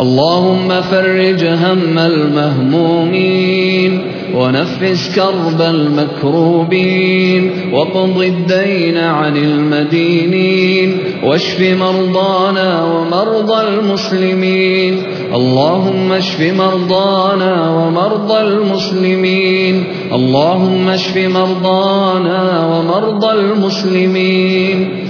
اللهم فرج هم المهمومين ونفس كرب المكروبين وقض الدين عن المدينين واشف مرضانا ومرضى المسلمين. اللهم اشف مرضانا ومرضى المسلمين. اللهم اشف مرضانا ومرضى المسلمين.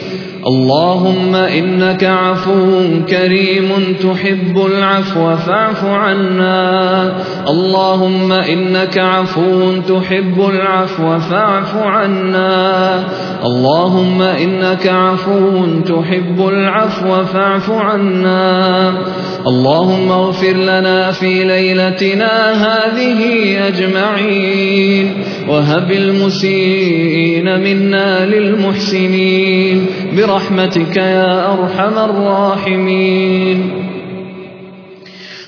اللهم إنك عفو كريم تحب العفو فاعف عنا. اللهم إنك عفو تحب العفو فاعف عنا. اللهم إنك عفو تحب العفو فاعف عنا. اللهم اغفر لنا في ليلتنا هذه أجمعين. وهب المسيئين منا للمحسنين برحمتك يا أرحم الراحمين.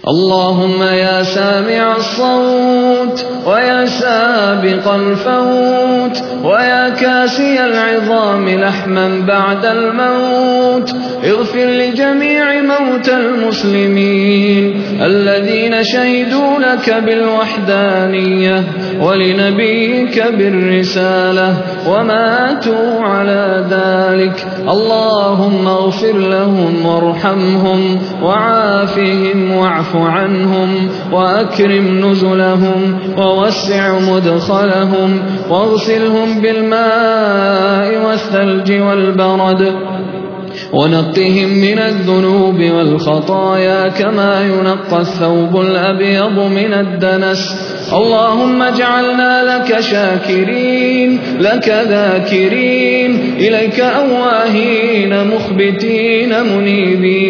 اللهم يا سامع الصوت ويا سابق الفوت ويا كاسي العظام لحما بعد الموت اغفر لجميع موتى المسلمين الذين شهدوا لك بالوحدانية ولنبيك بالرسالة وماتوا على ذلك اللهم اغفر لهم وارحمهم وعافهم واعف عنهم وأكرم نزلهم ووسع مدخلهم واغسلهم بالماء والثلج والبرد ونقهم من الذنوب والخطايا كما ينقى الثوب الأبيض من الدنس. اللهم اجعلنا لك شاكرين لك ذاكرين إليك أواهين مخبتين منيبين.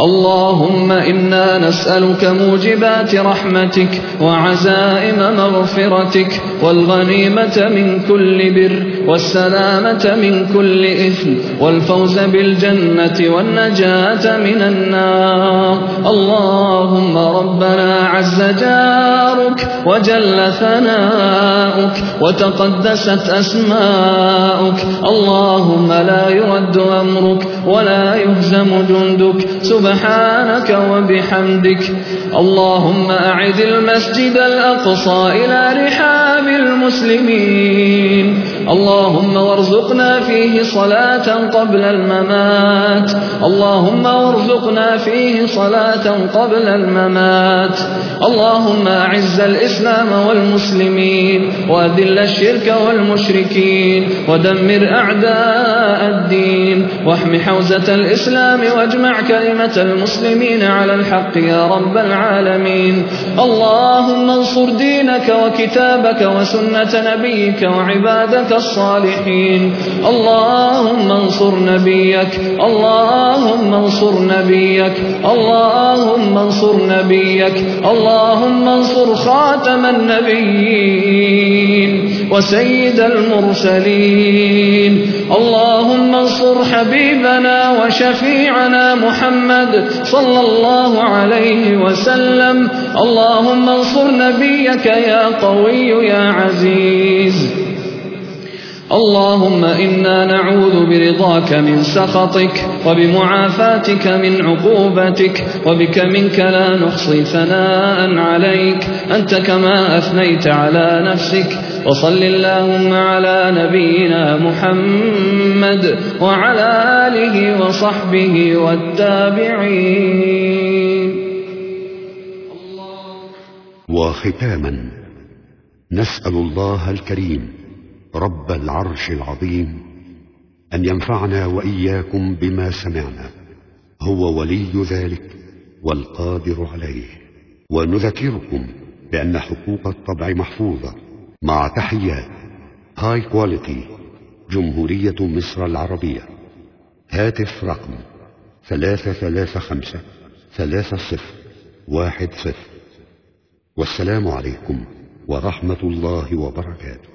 اللهم إنا نسألك موجبات رحمتك وعزائم مغفرتك والغنيمة من كل بر والسلامة من كل إثم والفوز بالجنة والنجاة من النار اللهم ربنا عز جارك وجل ثناؤك وتقدست أسماؤك اللهم لا يرد أمرك ولا يهزم جندك سبحانك وبحمدك. اللهم أعد المسجد الأقصى إلى رحاب المسلمين. اللهم وارزقنا فيه صلاة قبل الممات. اللهم وارزقنا فيه صلاة قبل الممات. اللهم أعز الإسلام والمسلمين وأذل الشرك والمشركين ودمر أعداء الدين. واحم حوزة الإسلام واجمع كلمة المسلمين على الحق يا رب العالمين. اللهم انصر دينك وكتابك وسنة نبيك وعبادك الصالحين. اللهم انصر نبيك اللهم انصر نبيك اللهم انصر نبيك اللهم انصر خاتم النبيين وسيد المرسلين. اللهم انصر حبيبنا وشفيعنا محمد صلى الله عليه وسلم. اللهم انصر نبيك يا قوي يا عزيز. اللهم إنا نعوذ برضاك من سخطك وبمعافاتك من عقوبتك وبك منك لا نحصي ثناء عليك. أنت كما أثنيت على نفسك. وصل اللهم على نبينا محمد وعلى آله وصحبه والتابعين. وختاما نسأل الله الكريم رب العرش العظيم أن ينفعنا وإياكم بما سمعنا. هو ولي ذلك والقادر عليه. ونذكركم بأن حقوق الطبع محفوظة مع تحيات هاي كواليتي جمهورية مصر العربية. هاتف رقم ثلاثة ثلاثة خمسة ثلاثة صفر واحد صفر. والسلام عليكم ورحمة الله وبركاته.